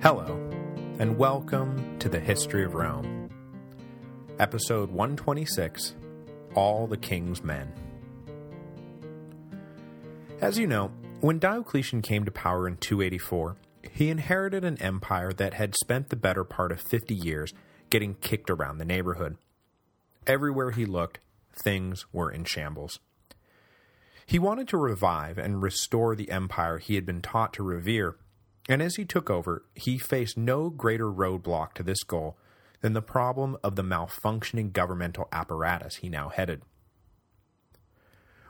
Hello, and welcome to the History of Rome. Episode 126, All the King's Men. As you know, when Diocletian came to power in 284, he inherited an empire that had spent the better part of 50 years getting kicked around the neighborhood. Everywhere he looked, things were in shambles. He wanted to revive and restore the empire he had been taught to revere, and as he took over, he faced no greater roadblock to this goal than the problem of the malfunctioning governmental apparatus he now headed.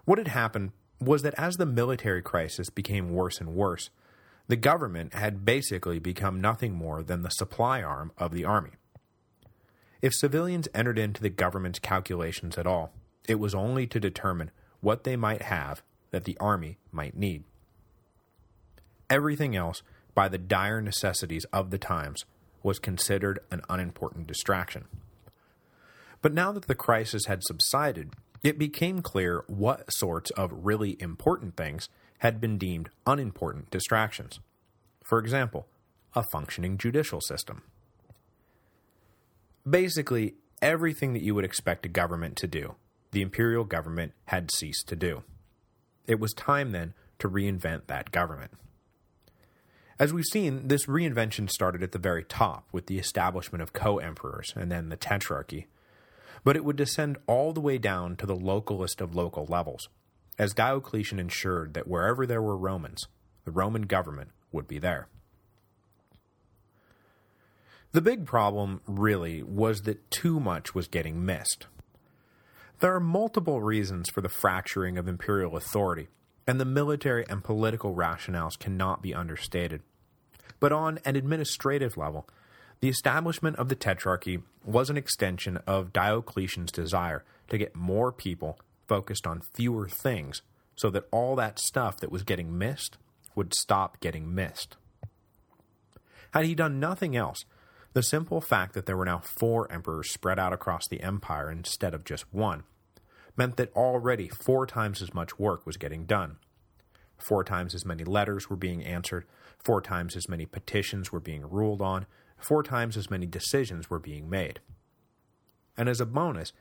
What had happened was that as the military crisis became worse and worse, the government had basically become nothing more than the supply arm of the army. If civilians entered into the government's calculations at all, it was only to determine what they might have that the army might need. Everything else, by the dire necessities of the times, was considered an unimportant distraction. But now that the crisis had subsided, it became clear what sorts of really important things had been deemed unimportant distractions. For example, a functioning judicial system. Basically, everything that you would expect a government to do the imperial government had ceased to do. It was time, then, to reinvent that government. As we've seen, this reinvention started at the very top with the establishment of co-emperors and then the tetrarchy, but it would descend all the way down to the localist of local levels, as Diocletian ensured that wherever there were Romans, the Roman government would be there. The big problem, really, was that too much was getting missed. There are multiple reasons for the fracturing of imperial authority, and the military and political rationales cannot be understated. But on an administrative level, the establishment of the Tetrarchy was an extension of Diocletian's desire to get more people focused on fewer things so that all that stuff that was getting missed would stop getting missed. Had he done nothing else, the simple fact that there were now four emperors spread out across the empire instead of just one meant that already four times as much work was getting done. Four times as many letters were being answered, four times as many petitions were being ruled on, four times as many decisions were being made. And as a bonus,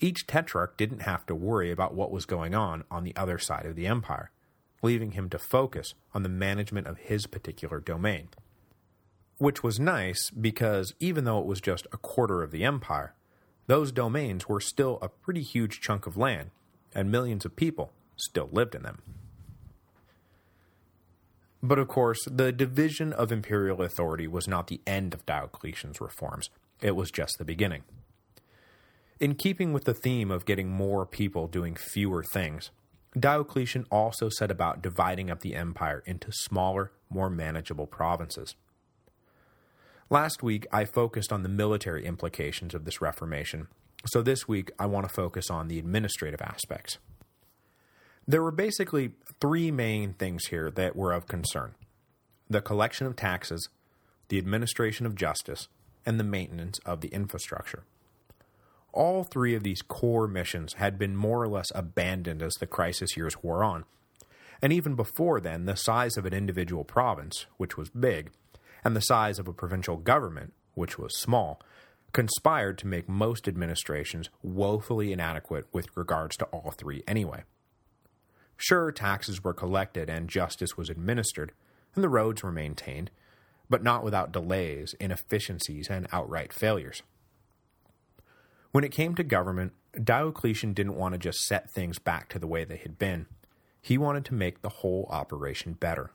each tetrarch didn't have to worry about what was going on on the other side of the empire, leaving him to focus on the management of his particular domain. Which was nice because even though it was just a quarter of the empire, those domains were still a pretty huge chunk of land, and millions of people still lived in them. But of course, the division of imperial authority was not the end of Diocletian's reforms, it was just the beginning. In keeping with the theme of getting more people doing fewer things, Diocletian also set about dividing up the empire into smaller, more manageable provinces. Last week, I focused on the military implications of this reformation, so this week I want to focus on the administrative aspects. There were basically three main things here that were of concern. The collection of taxes, the administration of justice, and the maintenance of the infrastructure. All three of these core missions had been more or less abandoned as the crisis years wore on, and even before then the size of an individual province, which was big, and the size of a provincial government, which was small, conspired to make most administrations woefully inadequate with regards to all three anyway. Sure, taxes were collected and justice was administered, and the roads were maintained, but not without delays, inefficiencies, and outright failures. When it came to government, Diocletian didn't want to just set things back to the way they had been. He wanted to make the whole operation better.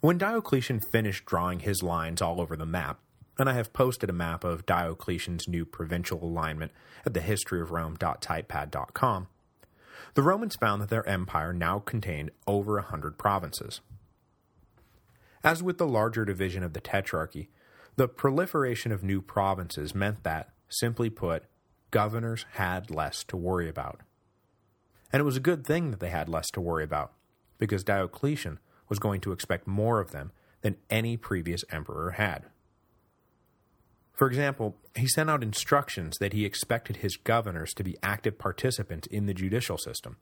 When Diocletian finished drawing his lines all over the map, and I have posted a map of Diocletian's new provincial alignment at thehistoryofrome.typepad.com, the Romans found that their empire now contained over a hundred provinces. As with the larger division of the Tetrarchy, the proliferation of new provinces meant that, simply put, governors had less to worry about. And it was a good thing that they had less to worry about, because Diocletian was going to expect more of them than any previous emperor had. For example, he sent out instructions that he expected his governors to be active participants in the judicial system.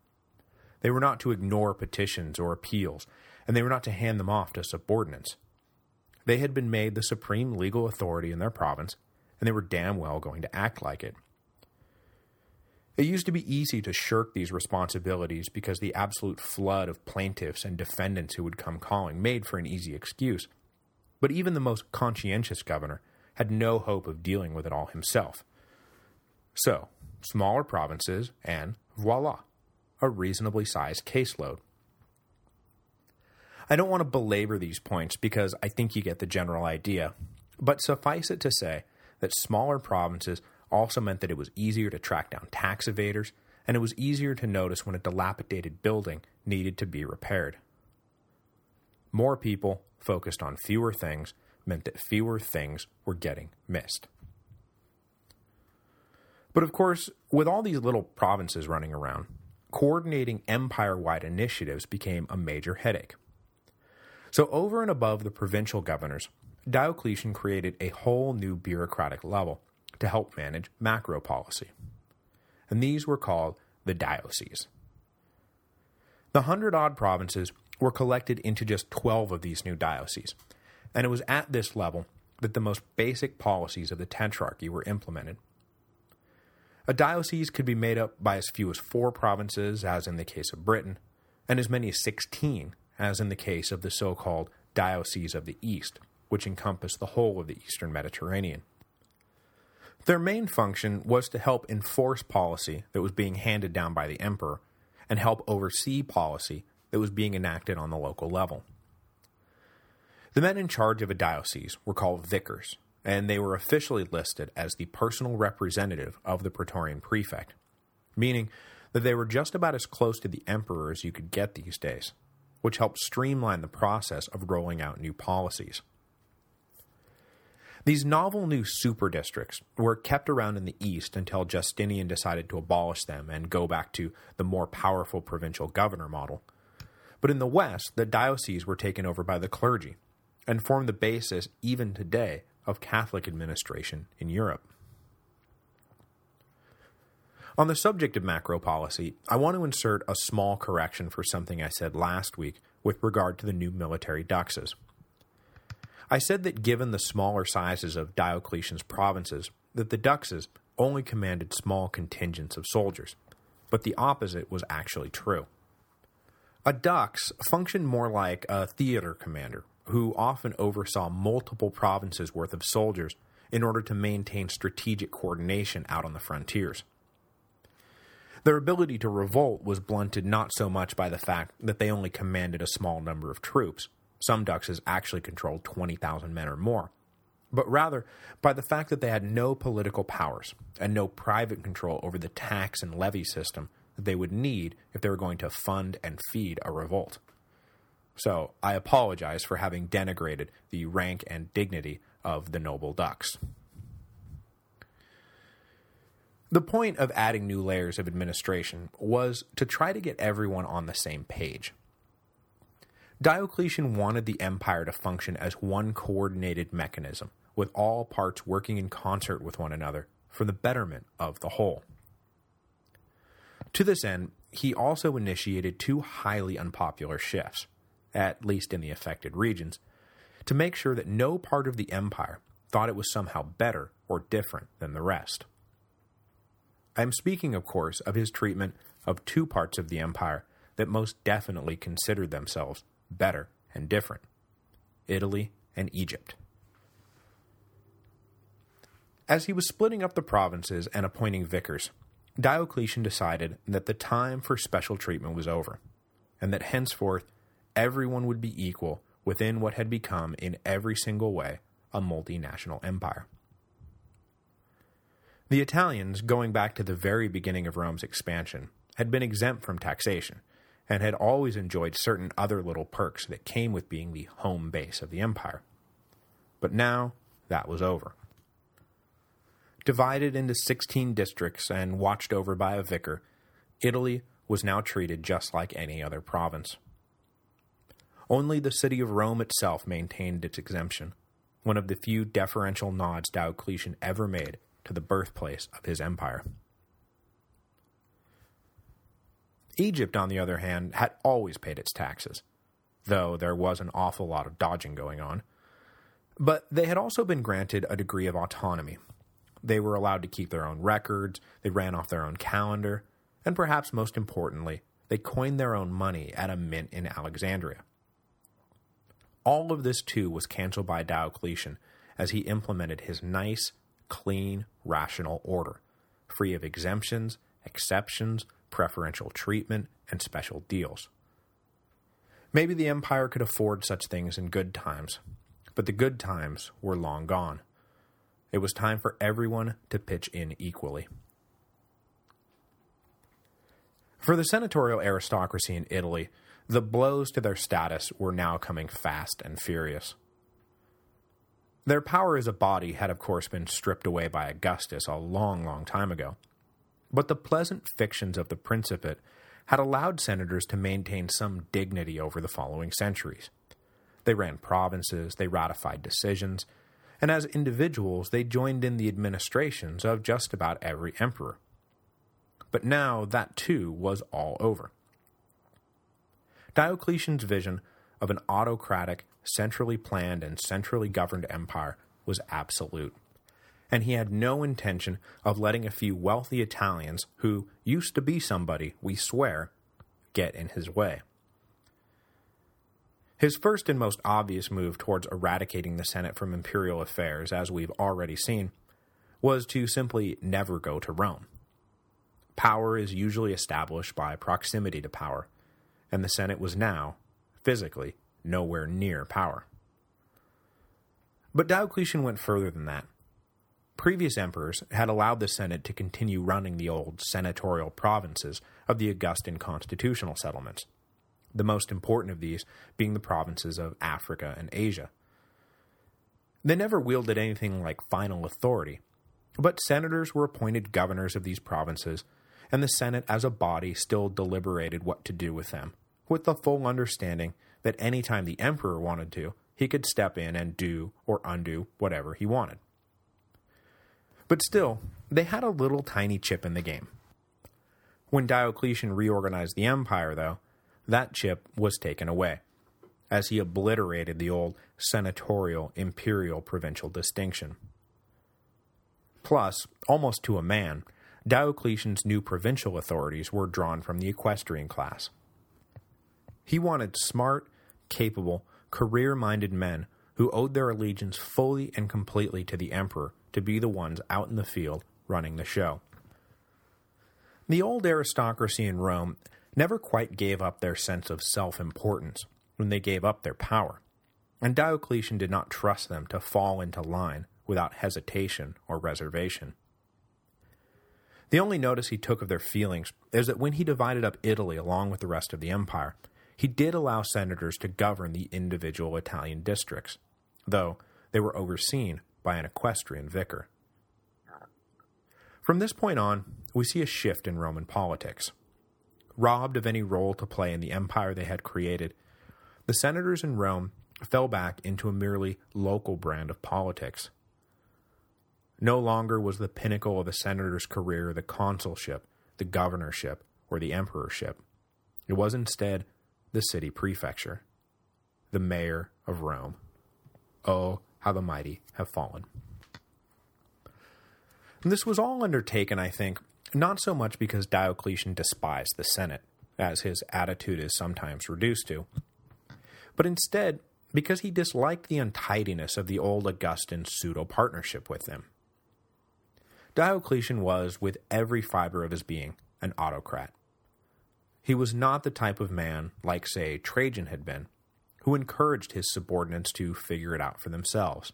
They were not to ignore petitions or appeals, and they were not to hand them off to subordinates. They had been made the supreme legal authority in their province, and they were damn well going to act like it. It used to be easy to shirk these responsibilities because the absolute flood of plaintiffs and defendants who would come calling made for an easy excuse, but even the most conscientious governor had no hope of dealing with it all himself. So, smaller provinces, and voila, a reasonably sized caseload. I don't want to belabor these points because I think you get the general idea, but suffice it to say that smaller provinces also meant that it was easier to track down tax evaders, and it was easier to notice when a dilapidated building needed to be repaired. More people focused on fewer things meant that fewer things were getting missed. But of course, with all these little provinces running around, coordinating empire-wide initiatives became a major headache. So over and above the provincial governors, Diocletian created a whole new bureaucratic level to help manage macro policy. And these were called the dioceses. The hundred-odd provinces were collected into just 12 of these new dioceses, and it was at this level that the most basic policies of the Tetrarchy were implemented. A diocese could be made up by as few as four provinces, as in the case of Britain, and as many as 16, as in the case of the so-called Diocese of the East, which encompassed the whole of the eastern Mediterranean. Their main function was to help enforce policy that was being handed down by the emperor, and help oversee policy that was being enacted on the local level. The men in charge of a diocese were called vicars, and they were officially listed as the personal representative of the Praetorian prefect, meaning that they were just about as close to the emperor as you could get these days, which helped streamline the process of rolling out new policies. These novel new super districts were kept around in the east until Justinian decided to abolish them and go back to the more powerful provincial governor model. But in the west, the dioceses were taken over by the clergy, and form the basis, even today, of Catholic administration in Europe. On the subject of macro policy, I want to insert a small correction for something I said last week with regard to the new military duxes. I said that given the smaller sizes of Diocletian's provinces, that the duxes only commanded small contingents of soldiers, but the opposite was actually true. A dux functioned more like a theater commander, who often oversaw multiple provinces worth of soldiers in order to maintain strategic coordination out on the frontiers. Their ability to revolt was blunted not so much by the fact that they only commanded a small number of troops, some duxes actually controlled 20,000 men or more, but rather by the fact that they had no political powers and no private control over the tax and levy system that they would need if they were going to fund and feed a revolt. So I apologize for having denigrated the rank and dignity of the noble ducks. The point of adding new layers of administration was to try to get everyone on the same page. Diocletian wanted the empire to function as one coordinated mechanism, with all parts working in concert with one another for the betterment of the whole. To this end, he also initiated two highly unpopular shifts at least in the affected regions, to make sure that no part of the empire thought it was somehow better or different than the rest. I am speaking, of course, of his treatment of two parts of the empire that most definitely considered themselves better and different, Italy and Egypt. As he was splitting up the provinces and appointing vicars, Diocletian decided that the time for special treatment was over, and that henceforth everyone would be equal within what had become, in every single way, a multinational empire. The Italians, going back to the very beginning of Rome's expansion, had been exempt from taxation, and had always enjoyed certain other little perks that came with being the home base of the empire. But now, that was over. Divided into 16 districts and watched over by a vicar, Italy was now treated just like any other province. Only the city of Rome itself maintained its exemption, one of the few deferential nods Diocletian ever made to the birthplace of his empire. Egypt, on the other hand, had always paid its taxes. though there was an awful lot of dodging going on. But they had also been granted a degree of autonomy. They were allowed to keep their own records, they ran off their own calendar, and perhaps most importantly, they coined their own money at a mint in Alexandria. All of this too was cancelled by Diocletian as he implemented his nice, clean, rational order, free of exemptions, exceptions, preferential treatment, and special deals. Maybe the empire could afford such things in good times, but the good times were long gone. It was time for everyone to pitch in equally. For the senatorial aristocracy in Italy, the blows to their status were now coming fast and furious. Their power as a body had of course been stripped away by Augustus a long, long time ago, but the pleasant fictions of the Principate had allowed senators to maintain some dignity over the following centuries. They ran provinces, they ratified decisions, and as individuals they joined in the administrations of just about every emperor. But now that too was all over. Diocletian's vision of an autocratic, centrally planned and centrally governed empire was absolute, and he had no intention of letting a few wealthy Italians who used to be somebody, we swear, get in his way. His first and most obvious move towards eradicating the Senate from imperial affairs, as we've already seen, was to simply never go to Rome. Power is usually established by proximity to power, and the Senate was now, physically, nowhere near power. But Diocletian went further than that. Previous emperors had allowed the Senate to continue running the old senatorial provinces of the Augustan constitutional settlements, the most important of these being the provinces of Africa and Asia. They never wielded anything like final authority, but senators were appointed governors of these provinces, and the Senate as a body still deliberated what to do with them, with the full understanding that any time the emperor wanted to, he could step in and do or undo whatever he wanted. But still, they had a little tiny chip in the game. When Diocletian reorganized the empire, though, that chip was taken away, as he obliterated the old senatorial imperial provincial distinction. Plus, almost to a man, Diocletian's new provincial authorities were drawn from the equestrian class. He wanted smart, capable, career-minded men who owed their allegiance fully and completely to the emperor to be the ones out in the field running the show. The old aristocracy in Rome never quite gave up their sense of self-importance when they gave up their power, and Diocletian did not trust them to fall into line without hesitation or reservation. The only notice he took of their feelings is that when he divided up Italy along with the rest of the empire, he did allow senators to govern the individual Italian districts, though they were overseen by an equestrian vicar. From this point on, we see a shift in Roman politics. Robbed of any role to play in the empire they had created, the senators in Rome fell back into a merely local brand of politics. No longer was the pinnacle of a senator's career the consulship, the governorship, or the emperorship. It was instead the city prefecture, the mayor of Rome. Oh, how the mighty have fallen. And this was all undertaken, I think, not so much because Diocletian despised the Senate, as his attitude is sometimes reduced to, but instead because he disliked the untidiness of the old Augustan pseudo-partnership with them. Diocletian was, with every fiber of his being, an autocrat. He was not the type of man, like, say, Trajan had been, who encouraged his subordinates to figure it out for themselves.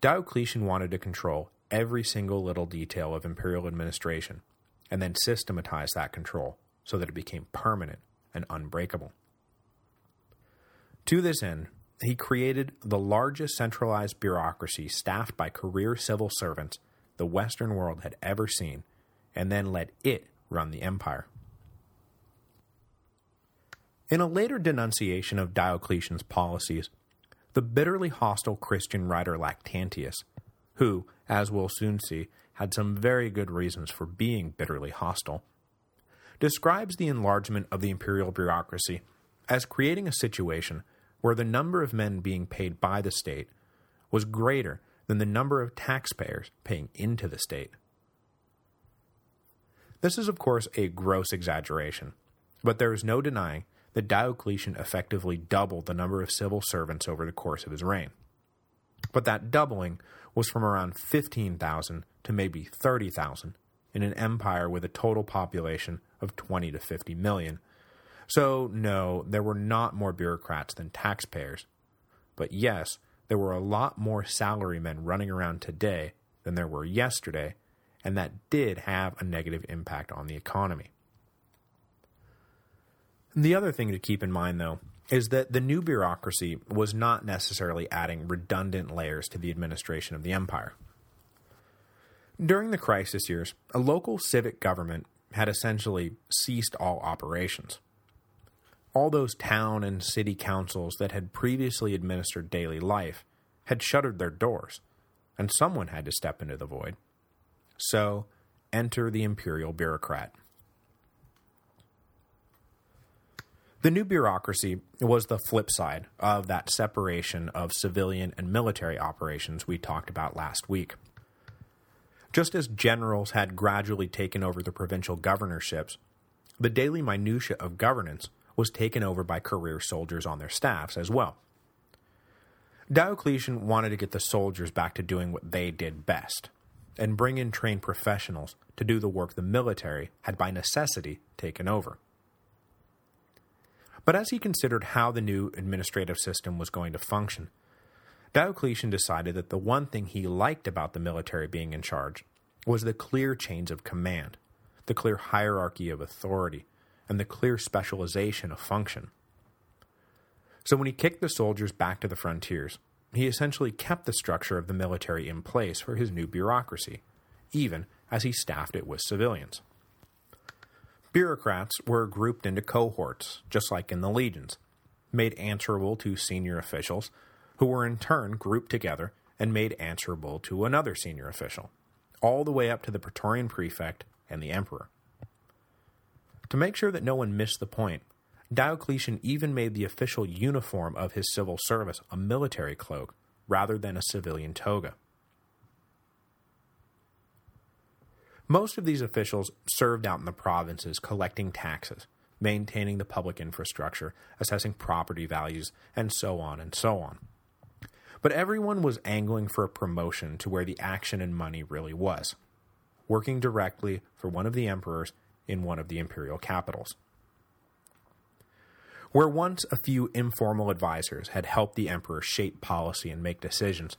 Diocletian wanted to control every single little detail of imperial administration, and then systematize that control so that it became permanent and unbreakable. To this end, he created the largest centralized bureaucracy staffed by career civil servants the Western world had ever seen, and then let it run the empire. In a later denunciation of Diocletian's policies, the bitterly hostile Christian writer Lactantius, who, as we'll soon see, had some very good reasons for being bitterly hostile, describes the enlargement of the imperial bureaucracy as creating a situation where the number of men being paid by the state was greater than the number of taxpayers paying into the state. This is of course a gross exaggeration, but there is no denying that Diocletian effectively doubled the number of civil servants over the course of his reign. But that doubling was from around 15,000 to maybe 30,000 in an empire with a total population of 20 to 50 million. So no, there were not more bureaucrats than taxpayers. But yes, there were a lot more salarymen running around today than there were yesterday, and that did have a negative impact on the economy. The other thing to keep in mind, though, is that the new bureaucracy was not necessarily adding redundant layers to the administration of the empire. During the crisis years, a local civic government had essentially ceased all operations. All those town and city councils that had previously administered daily life had shuttered their doors, and someone had to step into the void. So, enter the imperial bureaucrat. The new bureaucracy was the flip side of that separation of civilian and military operations we talked about last week. Just as generals had gradually taken over the provincial governorships, the daily minutiae of governance was taken over by career soldiers on their staffs as well. Diocletian wanted to get the soldiers back to doing what they did best, and bring in trained professionals to do the work the military had by necessity taken over. But as he considered how the new administrative system was going to function, Diocletian decided that the one thing he liked about the military being in charge was the clear chains of command, the clear hierarchy of authority, and the clear specialization of function. So when he kicked the soldiers back to the frontiers, he essentially kept the structure of the military in place for his new bureaucracy, even as he staffed it with civilians. Bureaucrats were grouped into cohorts, just like in the legions, made answerable to senior officials, who were in turn grouped together and made answerable to another senior official, all the way up to the Praetorian prefect and the emperor. To make sure that no one missed the point, Diocletian even made the official uniform of his civil service a military cloak, rather than a civilian toga. Most of these officials served out in the provinces collecting taxes, maintaining the public infrastructure, assessing property values, and so on and so on. But everyone was angling for a promotion to where the action and money really was, working directly for one of the emperors in one of the imperial capitals. Where once a few informal advisors had helped the emperor shape policy and make decisions,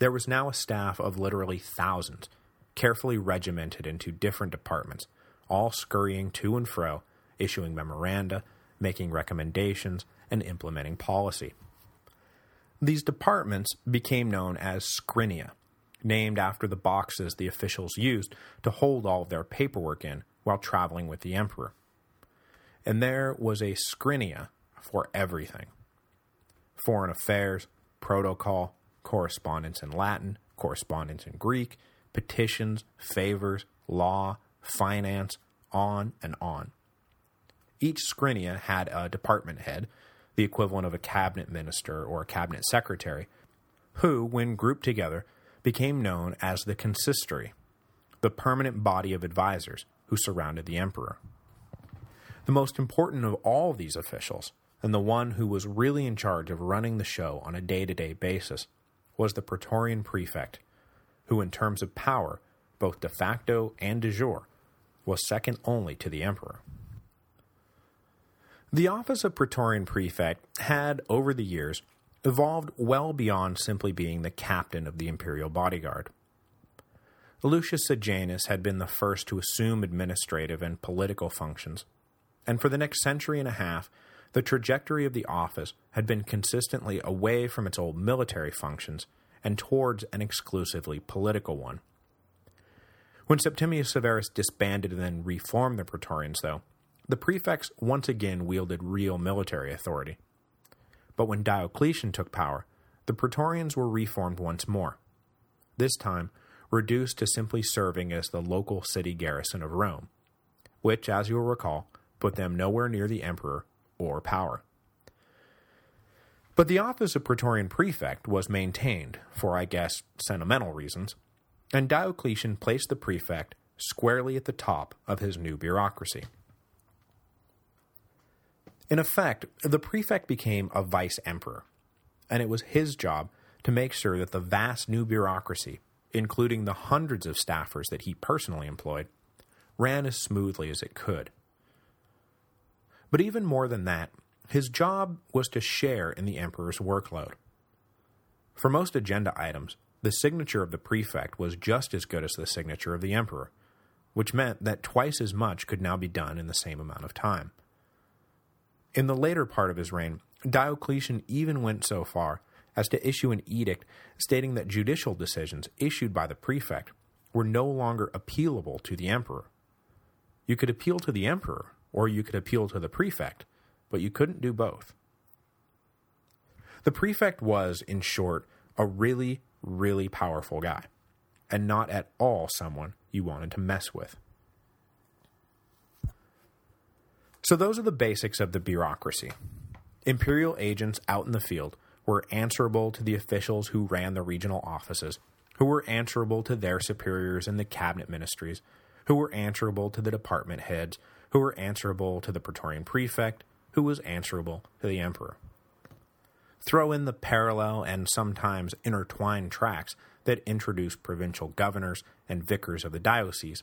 there was now a staff of literally thousands carefully regimented into different departments, all scurrying to and fro, issuing memoranda, making recommendations, and implementing policy. These departments became known as scrinia, named after the boxes the officials used to hold all of their paperwork in while traveling with the emperor. And there was a scrinia for everything. Foreign affairs, protocol, correspondence in Latin, correspondence in Greek, petitions, favors, law, finance, on and on. Each scrinia had a department head, the equivalent of a cabinet minister or a cabinet secretary, who, when grouped together, became known as the consistory, the permanent body of advisors who surrounded the emperor. The most important of all these officials, and the one who was really in charge of running the show on a day-to-day -day basis, was the Praetorian prefect, who in terms of power, both de facto and de jure, was second only to the emperor. The office of Praetorian Prefect had, over the years, evolved well beyond simply being the captain of the imperial bodyguard. Lucius Sejanus had been the first to assume administrative and political functions, and for the next century and a half, the trajectory of the office had been consistently away from its old military functions and towards an exclusively political one. When Septimius Severus disbanded and then reformed the Praetorians, though, the prefects once again wielded real military authority. But when Diocletian took power, the Praetorians were reformed once more, this time reduced to simply serving as the local city garrison of Rome, which, as you'll recall, put them nowhere near the emperor or power. But the office of Praetorian Prefect was maintained, for I guess sentimental reasons, and Diocletian placed the prefect squarely at the top of his new bureaucracy. In effect, the prefect became a vice-emperor, and it was his job to make sure that the vast new bureaucracy, including the hundreds of staffers that he personally employed, ran as smoothly as it could. But even more than that, his job was to share in the emperor's workload. For most agenda items, the signature of the prefect was just as good as the signature of the emperor, which meant that twice as much could now be done in the same amount of time. In the later part of his reign, Diocletian even went so far as to issue an edict stating that judicial decisions issued by the prefect were no longer appealable to the emperor. You could appeal to the emperor, or you could appeal to the prefect, but you couldn't do both. The prefect was, in short, a really, really powerful guy, and not at all someone you wanted to mess with. So those are the basics of the bureaucracy. Imperial agents out in the field were answerable to the officials who ran the regional offices, who were answerable to their superiors in the cabinet ministries, who were answerable to the department heads, who were answerable to the Praetorian prefect, who was answerable to the emperor. Throw in the parallel and sometimes intertwined tracks that introduce provincial governors and vicars of the diocese,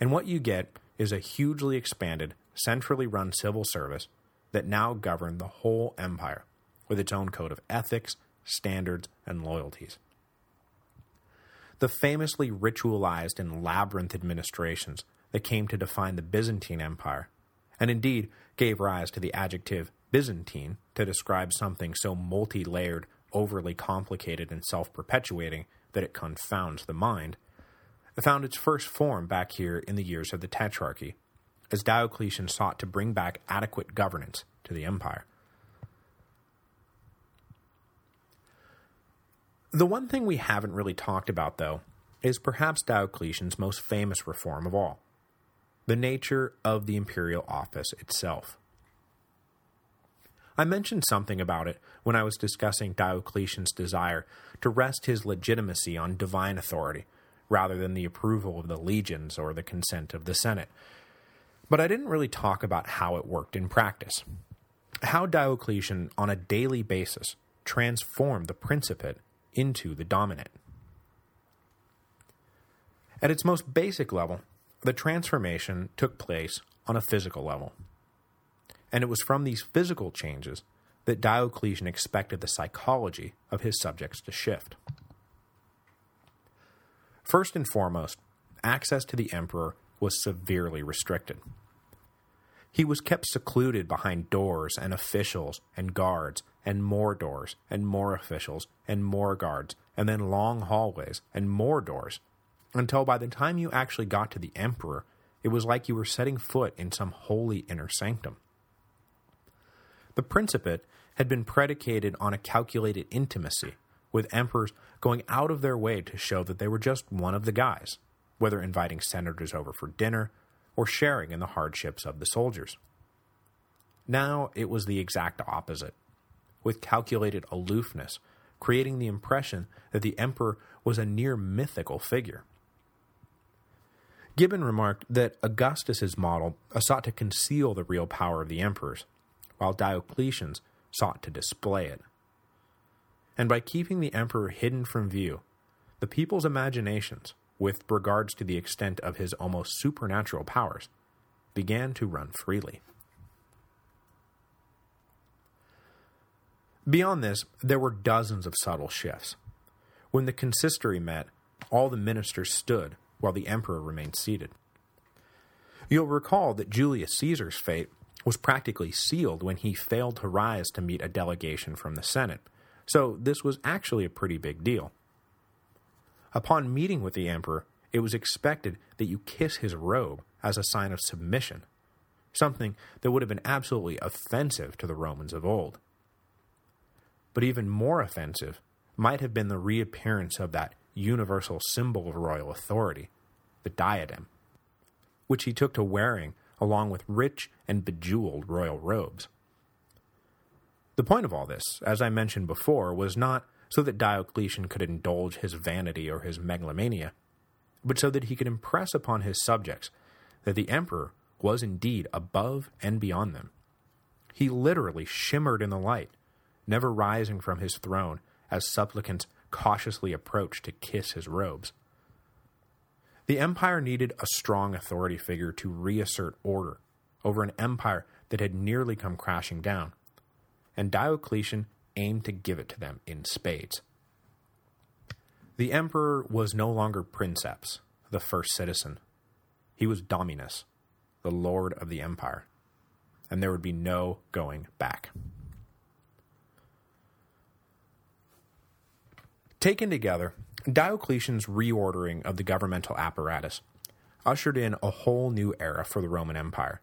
and what you get is a hugely expanded, centrally run civil service that now governed the whole empire, with its own code of ethics, standards, and loyalties. The famously ritualized and labyrinth administrations that came to define the Byzantine Empire, and indeed gave rise to the adjective Byzantine to describe something so multi-layered, overly complicated, and self-perpetuating that it confounds the mind, found its first form back here in the years of the Tetrarchy, as Diocletian sought to bring back adequate governance to the empire. The one thing we haven't really talked about, though, is perhaps Diocletian's most famous reform of all, the nature of the imperial office itself. I mentioned something about it when I was discussing Diocletian's desire to rest his legitimacy on divine authority, rather than the approval of the legions or the consent of the Senate. But I didn't really talk about how it worked in practice. How Diocletian, on a daily basis, transformed the Principate into the Dominate. At its most basic level, the transformation took place on a physical level. And it was from these physical changes that Diocletian expected the psychology of his subjects to shift. First and foremost, access to the emperor was severely restricted. He was kept secluded behind doors and officials and guards and more doors and more officials and more guards and then long hallways and more doors until by the time you actually got to the emperor, it was like you were setting foot in some holy inner sanctum. The Principate had been predicated on a calculated intimacy with emperors going out of their way to show that they were just one of the guys, whether inviting senators over for dinner or sharing in the hardships of the soldiers. Now it was the exact opposite, with calculated aloofness, creating the impression that the emperor was a near mythical figure. Gibbon remarked that Augustus's model sought to conceal the real power of the emperors, while Diocletian's sought to display it and by keeping the emperor hidden from view, the people's imaginations, with regards to the extent of his almost supernatural powers, began to run freely. Beyond this, there were dozens of subtle shifts. When the consistory met, all the ministers stood while the emperor remained seated. You'll recall that Julius Caesar's fate was practically sealed when he failed to rise to meet a delegation from the Senate, so this was actually a pretty big deal. Upon meeting with the emperor, it was expected that you kiss his robe as a sign of submission, something that would have been absolutely offensive to the Romans of old. But even more offensive might have been the reappearance of that universal symbol of royal authority, the diadem, which he took to wearing along with rich and bejeweled royal robes. The point of all this, as I mentioned before, was not so that Diocletian could indulge his vanity or his megalomania, but so that he could impress upon his subjects that the emperor was indeed above and beyond them. He literally shimmered in the light, never rising from his throne as supplicants cautiously approached to kiss his robes. The empire needed a strong authority figure to reassert order over an empire that had nearly come crashing down, and Diocletian aimed to give it to them in spades. The emperor was no longer princeps, the first citizen. He was dominus, the lord of the empire, and there would be no going back. Taken together, Diocletian's reordering of the governmental apparatus ushered in a whole new era for the Roman Empire,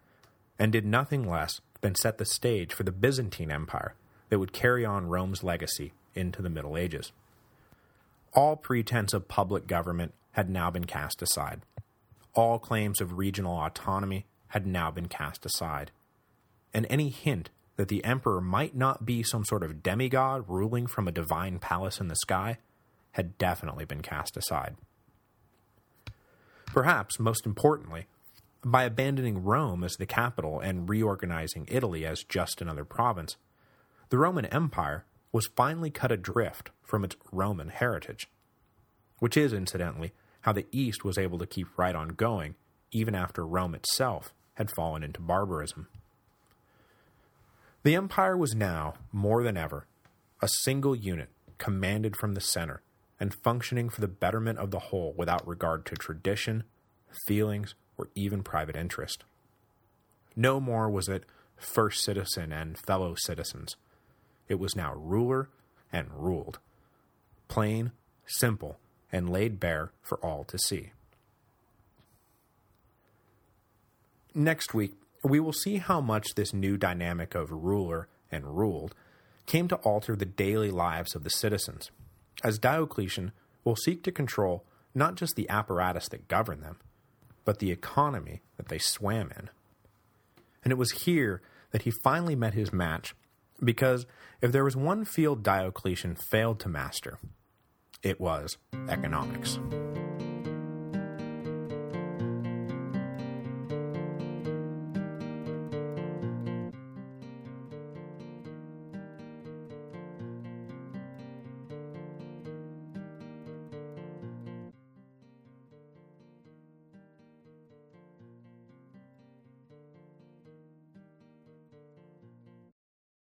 and did nothing less than set the stage for the Byzantine Empire that would carry on Rome's legacy into the Middle Ages. All pretense of public government had now been cast aside. All claims of regional autonomy had now been cast aside. And any hint that the emperor might not be some sort of demigod ruling from a divine palace in the sky had definitely been cast aside. Perhaps, most importantly, by abandoning Rome as the capital and reorganizing Italy as just another province, the Roman Empire was finally cut adrift from its Roman heritage, which is, incidentally, how the East was able to keep right on going even after Rome itself had fallen into barbarism. The empire was now, more than ever, a single unit commanded from the center and functioning for the betterment of the whole without regard to tradition, feelings, or even private interest. No more was it first citizen and fellow citizens. It was now ruler and ruled. Plain, simple, and laid bare for all to see. Next week, we will see how much this new dynamic of ruler and ruled came to alter the daily lives of the citizens, as Diocletian will seek to control not just the apparatus that governed them, but the economy that they swam in. And it was here that he finally met his match, because if there was one field Diocletian failed to master, it was economics.